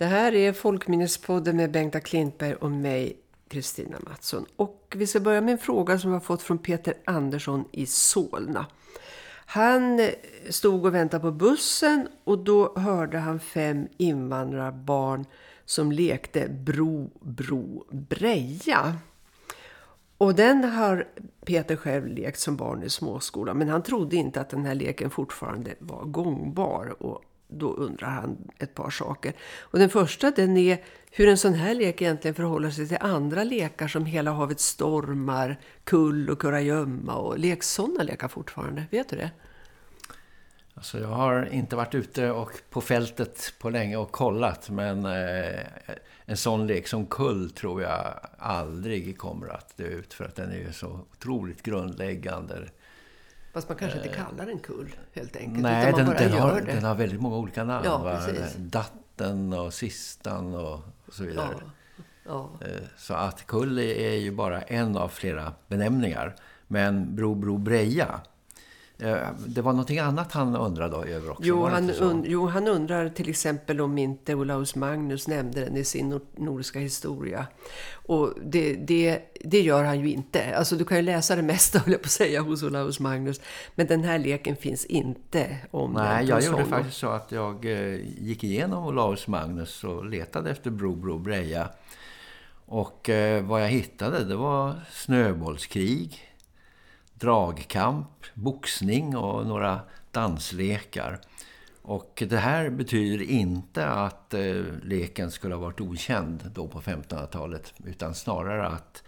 Det här är Folkminnespodden med Bengta Klintberg och mig, Kristina Mattsson. Och vi ska börja med en fråga som vi har fått från Peter Andersson i Solna. Han stod och väntade på bussen och då hörde han fem invandrarbarn som lekte bro, bro, breja. Och den har Peter själv lekt som barn i småskolan. Men han trodde inte att den här leken fortfarande var gångbar. Och då undrar han ett par saker. Och den första den är hur en sån här lek egentligen förhåller sig till andra lekar som Hela havet stormar, Kull och Kurragömma och lek sådana lekar fortfarande. Vet du det? Alltså jag har inte varit ute och på fältet på länge och kollat men eh, en sån lek som kull tror jag aldrig kommer att dö ut för att den är så otroligt grundläggande. Fast man kanske inte eh, kallar den kull helt enkelt. Nej, den, den, har, den, har, väldigt många olika namn. Ja, Datten och Sistan och så vidare. Ja, ja. Eh, så att kull är ju bara en av flera benämningar. Men Bro Bro Breja det var någonting annat han undrade över också. Jo han, und jo, han undrar till exempel om inte Olaus Magnus nämnde den i sin nordiska historia. Och det, det, det gör han ju inte. Alltså du kan ju läsa det mesta, höll jag på att säga, hos Olaus Magnus. Men den här leken finns inte om Nej, jag gjorde faktiskt så att jag eh, gick igenom Olaus Magnus och letade efter Bro Bro Breja. Och eh, vad jag hittade det var snöbollskrig dragkamp, boxning och några danslekar. Och det här betyder inte att eh, leken skulle ha varit okänd då på 1500-talet utan snarare att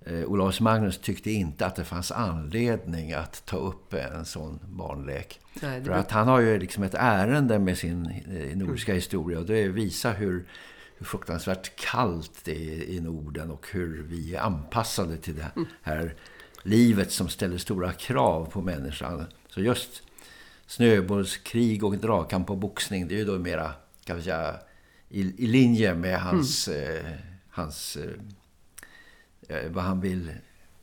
eh, Olaus Magnus tyckte inte att det fanns anledning att ta upp en sån barnlek. Nej, För att han har ju liksom ett ärende med sin eh, nordiska mm. historia och det visar hur, hur fruktansvärt kallt det är i Norden och hur vi är anpassade till det mm. här mm livet som ställer stora krav på människan. Så just snöbollskrig och dragkamp och boxning det är ju då mera kan vi säga, i, i linje med hans, mm. eh, hans eh, eh vad han vill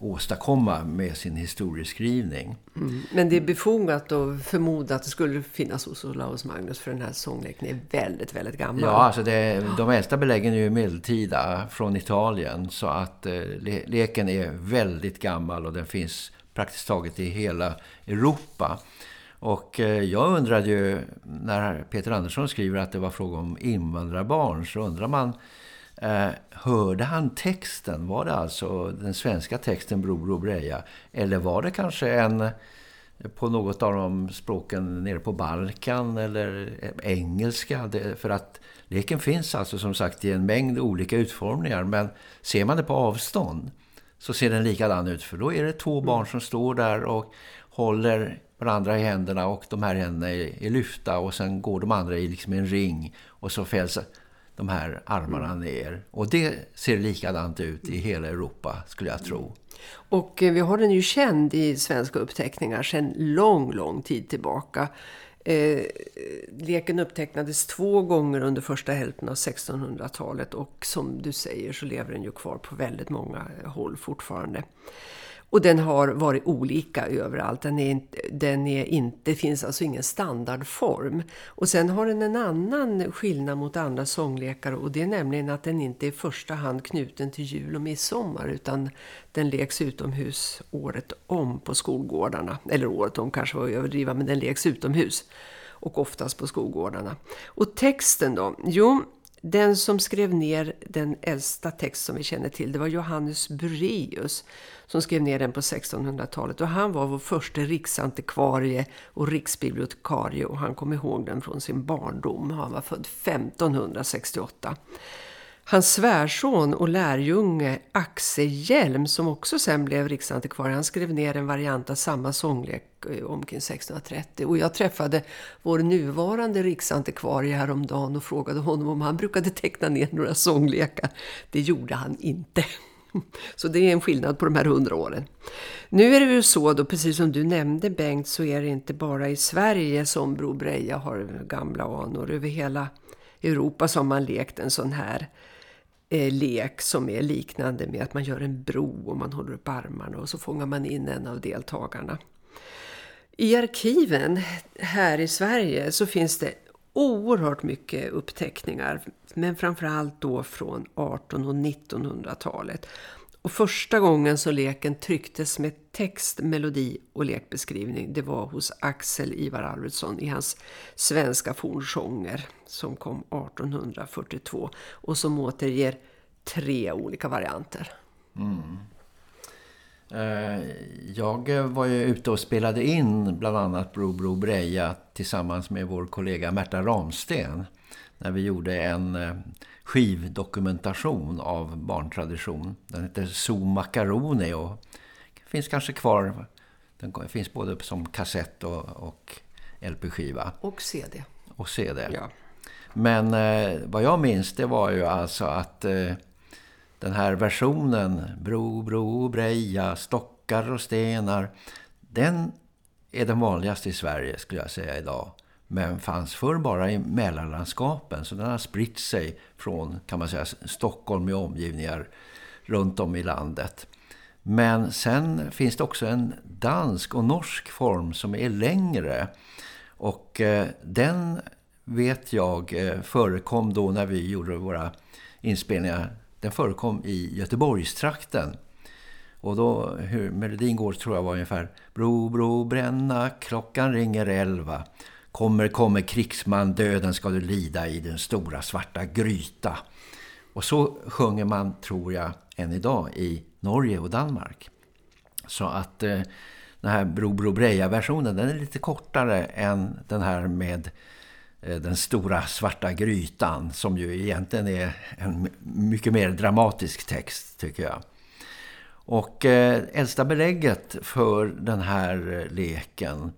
åstadkomma med sin historieskrivning. Mm. Men det är befogat att förmoda att det skulle finnas hos Olaus Magnus för den här sångleken är väldigt, väldigt gammal. Ja, alltså det, de äldsta beläggen är ju medeltida från Italien så att eh, le, leken är väldigt gammal och den finns praktiskt taget i hela Europa. Och eh, jag undrade ju, när Peter Andersson skriver att det var fråga om invandrarbarn så undrar man Eh, hörde han texten? Var det alltså den svenska texten Bror och Breja? Eller var det kanske en eh, på något av de språken nere på Balkan eller eh, engelska? Det, för att leken finns alltså som sagt i en mängd olika utformningar. Men ser man det på avstånd så ser den likadan ut. För då är det två barn som står där och håller varandra i händerna och de här händerna är, är lyfta och sen går de andra i liksom en ring och så fälls de här armarna mm. ner. Och det ser likadant ut i hela Europa skulle jag tro. Och eh, vi har den ju känd i svenska uppteckningar sedan lång, lång tid tillbaka. Eh, leken upptecknades två gånger under första hälften av 1600-talet och som du säger så lever den ju kvar på väldigt många håll fortfarande. Och den har varit olika överallt. Den är inte, den är inte, det finns alltså ingen standardform. Och sen har den en annan skillnad mot andra sånglekar och det är nämligen att den inte är i första hand knuten till jul och midsommar utan den leks utomhus året om på skolgårdarna. Eller året om kanske var överdriva men den leks utomhus och oftast på skolgårdarna. Och texten då? Jo, den som skrev ner den äldsta text som vi känner till det var Johannes Bureus som skrev ner den på 1600-talet och han var vår första riksantikvarie och riksbibliotekarie och han kom ihåg den från sin barndom. Han var född 1568. Hans svärson och lärjunge Axel Hjelm som också sen blev riksantikvarie, han skrev ner en variant av samma sånglek eh, omkring 1630. Och jag träffade vår nuvarande riksantikvarie häromdagen och frågade honom om han brukade teckna ner några sånglekar. Det gjorde han inte. Så det är en skillnad på de här hundra åren. Nu är det ju så då, precis som du nämnde Bengt, så är det inte bara i Sverige som Bro Breja har gamla anor. Över hela Europa så har man lekt en sån här eh, lek som är liknande med att man gör en bro och man håller upp armarna och så fångar man in en av deltagarna. I arkiven här i Sverige så finns det oerhört mycket uppteckningar. Men framförallt då från 1800- och 1900-talet. Och första gången som leken trycktes med text, melodi och lekbeskrivning det var hos Axel Ivar Arvidsson i hans svenska fornsånger som kom 1842 och som återger tre olika varianter. Mm. Eh, jag var ju ute och spelade in bland annat Bro Bro Breja tillsammans med vår kollega Märta Ramsten när vi gjorde en eh, skivdokumentation av barntradition. Den heter So Macaroni och finns kanske kvar. Den finns både som kassett och, och LP-skiva. Och CD. Och CD. Ja. Men eh, vad jag minns det var ju alltså att eh, den här versionen Bro, bro, breja, stockar och stenar den är den vanligaste i Sverige skulle jag säga idag men fanns förr bara i Mälarlandskapen så den har spritt sig från kan man säga Stockholm i omgivningar runt om i landet. Men sen finns det också en dansk och norsk form som är längre och eh, den vet jag eh, förekom då när vi gjorde våra inspelningar. Den förekom i Göteborgstrakten. Och då, hur melodin går tror jag var ungefär Bro, bro, bränna, klockan ringer elva. Kommer, kommer krigsman, döden ska du lida i den stora svarta gryta. Och så sjunger man, tror jag, än idag i Norge och Danmark. Så att eh, den här Bro Bro Breja-versionen, den är lite kortare än den här med eh, den stora svarta grytan som ju egentligen är en mycket mer dramatisk text tycker jag. Och eh, äldsta belägget för den här eh, leken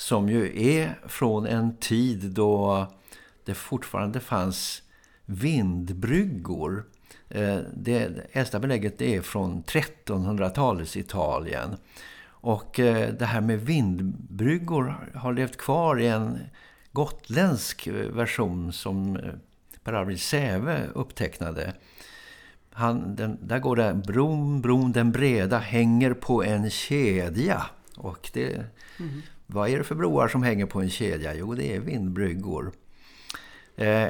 som ju är från en tid då det fortfarande fanns vindbryggor. Eh, det äldsta belägget är från 1300-talets Italien. Och eh, det här med vindbryggor har levt kvar i en gotländsk eh, version som Per Arvid Säve upptecknade. Han, den, där går det bron, bron den breda hänger på en kedja. Och det, mm. Vad är det för broar som hänger på en kedja? Jo, det är vindbryggor. Eh,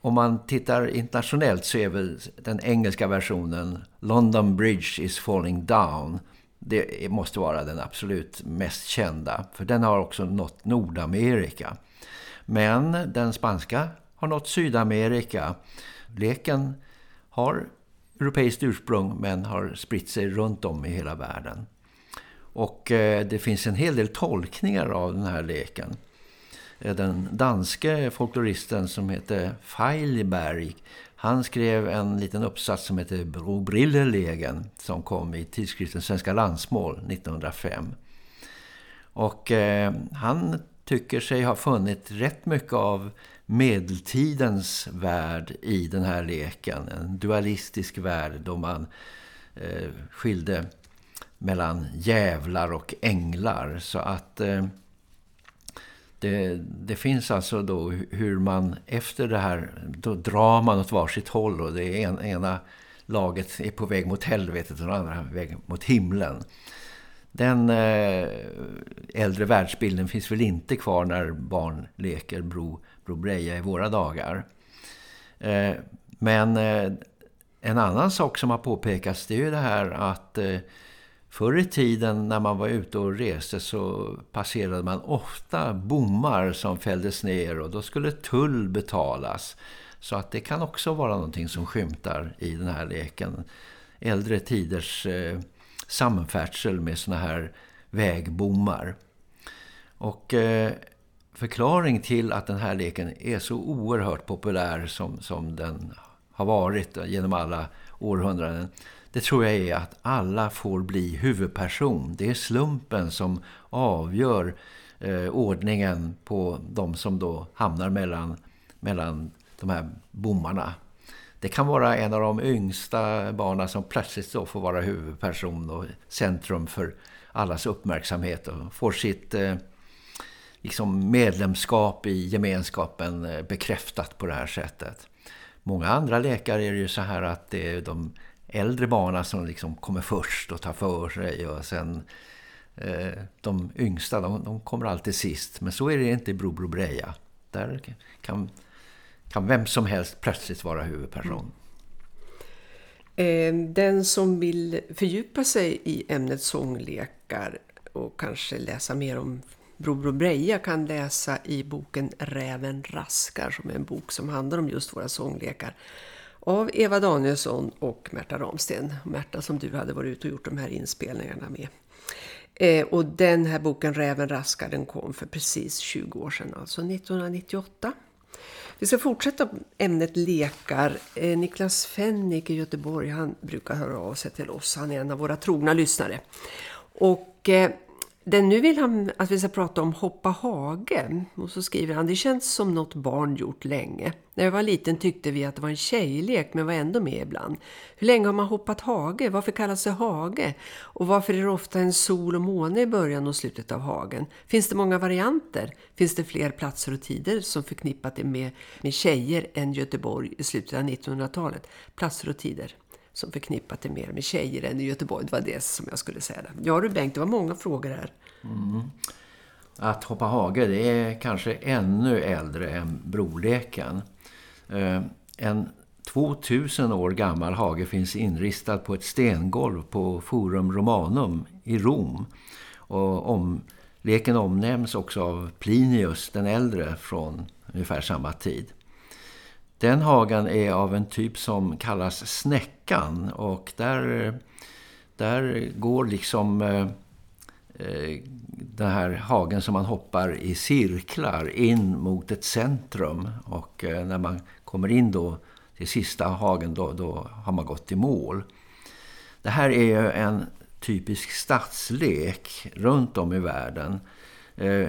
om man tittar internationellt så är väl den engelska versionen London Bridge is falling down. Det måste vara den absolut mest kända. För den har också nått Nordamerika. Men den spanska har nått Sydamerika. Leken har europeiskt ursprung men har spritt sig runt om i hela världen. Och eh, det finns en hel del tolkningar av den här leken. Eh, den danske folkloristen som heter Feilberg, han skrev en liten uppsats som heter Brobrillelegen som kom i tidskriften Svenska landsmål 1905. Och eh, han tycker sig ha funnit rätt mycket av medeltidens värld i den här leken. En dualistisk värld då man eh, skilde mellan jävlar och änglar. Så att eh, det, det, finns alltså då hur man efter det här, då drar man åt varsitt håll och det en, ena laget är på väg mot helvetet och den andra väg mot himlen. Den eh, äldre världsbilden finns väl inte kvar när barn leker Bro, Bro Breja i våra dagar. Eh, men eh, en annan sak som har påpekats det är ju det här att eh, Förr i tiden när man var ute och reste så passerade man ofta bommar som fälldes ner och då skulle tull betalas. Så att det kan också vara någonting som skymtar i den här leken. Äldre tiders eh, samfärdsel med såna här vägbommar. Och eh, förklaring till att den här leken är så oerhört populär som, som den har varit genom alla århundraden det tror jag är att alla får bli huvudperson. Det är slumpen som avgör eh, ordningen på de som då hamnar mellan, mellan de här bommarna. Det kan vara en av de yngsta barnen som plötsligt då får vara huvudperson och centrum för allas uppmärksamhet och får sitt eh, liksom medlemskap i gemenskapen eh, bekräftat på det här sättet. Många andra läkare är det ju så här att det är de äldre barnen som liksom kommer först och tar för sig och sen eh, de yngsta, de, de, kommer alltid sist. Men så är det inte i Bro Bro Breja. där kan, kan vem som helst plötsligt vara huvudperson. Mm. Ehm, den som vill fördjupa sig i ämnet sånglekar och kanske läsa mer om Bror Breja kan läsa i boken Räven raskar som är en bok som handlar om just våra sånglekar av Eva Danielsson och Märta Ramsten. Märta som du hade varit ute och gjort de här inspelningarna med. Eh, och den här boken Räven raskar den kom för precis 20 år sedan, alltså 1998. Vi ska fortsätta ämnet lekar. Eh, Niklas Fennick i Göteborg, han brukar höra av sig till oss. Han är en av våra trogna lyssnare. Och eh, den nu vill han att vi ska prata om hoppa hage. Och så skriver han, det känns som något barn gjort länge. När jag var liten tyckte vi att det var en tjejlek men var ändå med ibland. Hur länge har man hoppat hage? Varför kallas det hage? Och varför är det ofta en sol och måne i början och slutet av hagen? Finns det många varianter? Finns det fler platser och tider som förknippat det med, med tjejer än Göteborg i slutet av 1900-talet? Platser och tider som förknippat det mer med tjejer än i Göteborg. Det var det som jag skulle säga. Ja du Bengt, det var många frågor här. Mm. Att hoppa hage, det är kanske ännu äldre än broleken. Eh, en 2000 år gammal hage finns inristad på ett stengolv på Forum Romanum i Rom. Och om, leken omnämns också av Plinius den äldre från ungefär samma tid. Den hagen är av en typ som kallas snäckan och där, där går liksom eh, eh, den här hagen som man hoppar i cirklar in mot ett centrum och eh, när man kommer in då till sista hagen då, då har man gått i mål. Det här är ju en typisk stadslek runt om i världen. Eh,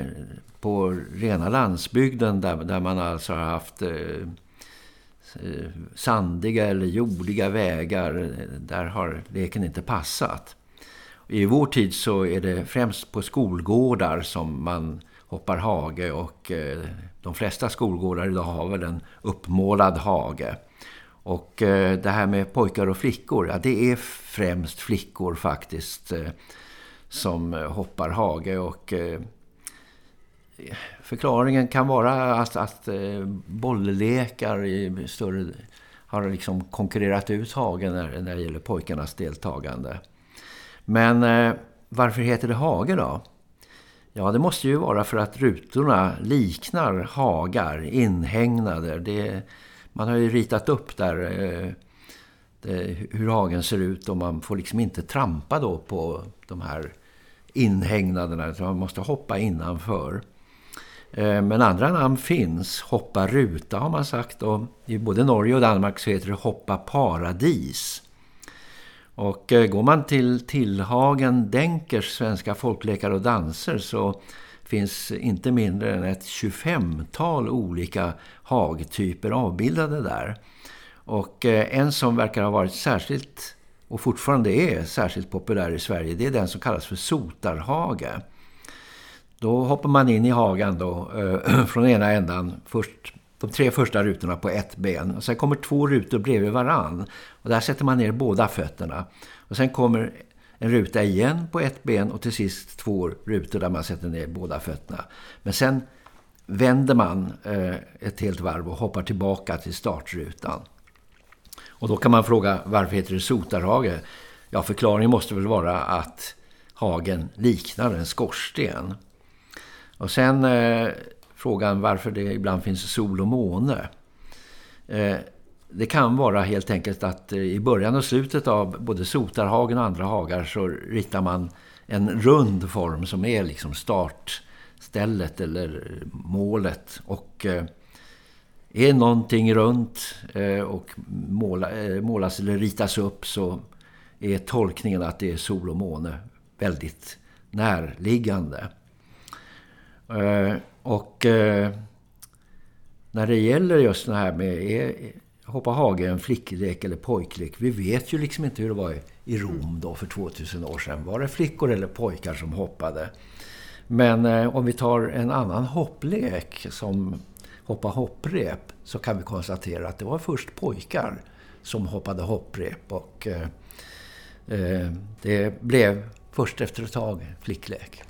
på rena landsbygden där, där man alltså har haft Eh, Eh, sandiga eller jordiga vägar, eh, där har leken inte passat. I vår tid så är det främst på skolgårdar som man hoppar hage och eh, de flesta skolgårdar idag har väl en uppmålad hage. Och det här med pojkar och flickor, ja, det är främst flickor faktiskt som hoppar hage och förklaringen kan vara att, att eh, bolllekar i större, har liksom konkurrerat ut hagen när, när det gäller pojkarnas deltagande. Men eh, varför heter det hage då? Ja, det måste ju vara för att rutorna liknar hagar, inhägnader. Det, man har ju ritat upp där eh, det, hur hagen ser ut och man får liksom inte trampa då på de här inhägnaderna. Man måste hoppa innanför. Eh, men andra namn finns. Hoppa ruta har man sagt. Och I både Norge och Danmark så heter det hoppa paradis. Och eh, går man till Tillhagen Denkers svenska folklekar och danser så finns inte mindre än ett 25-tal olika hagtyper avbildade där. Och eh, en som verkar ha varit särskilt och fortfarande är särskilt populär i Sverige det är den som kallas för sotarhage. Då hoppar man in i hagen då, eh, från ena ändan. Först de tre första rutorna på ett ben. Och sen kommer två rutor bredvid varann. Och där sätter man ner båda fötterna. Och sen kommer en ruta igen på ett ben och till sist två rutor där man sätter ner båda fötterna. Men sen vänder man eh, ett helt varv och hoppar tillbaka till startrutan. Och då kan man fråga varför heter det sotarhage? Ja, förklaringen måste väl vara att hagen liknar en skorsten. Och sen eh, frågan varför det ibland finns sol och måne. Eh, det kan vara helt enkelt att eh, i början och slutet av både Sotarhagen och andra hagar så ritar man en rund form som är liksom startstället eller eh, målet. Och eh, är någonting runt eh, och måla, eh, målas eller ritas upp så är tolkningen att det är sol och måne väldigt närliggande. Eh, och eh, när det gäller just det här med är, hoppa hage en flicklek eller pojklek. Vi vet ju liksom inte hur det var i Rom då för 2000 år sedan. Var det flickor eller pojkar som hoppade? Men eh, om vi tar en annan hopplek som hoppa hopprep så kan vi konstatera att det var först pojkar som hoppade hopprep och eh, eh det blev först efter ett tag flicklek.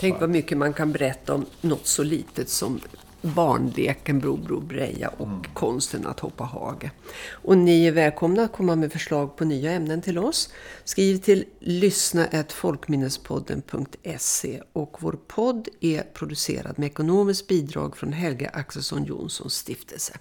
Tänk vad mycket man kan berätta om något så litet som barnleken Bro Bro Breja och mm. konsten att hoppa hage. Och ni är välkomna att komma med förslag på nya ämnen till oss. Skriv till lyssna.folkminnespodden.se och vår podd är producerad med ekonomiskt bidrag från Helge Axelsson Jonssons stiftelse.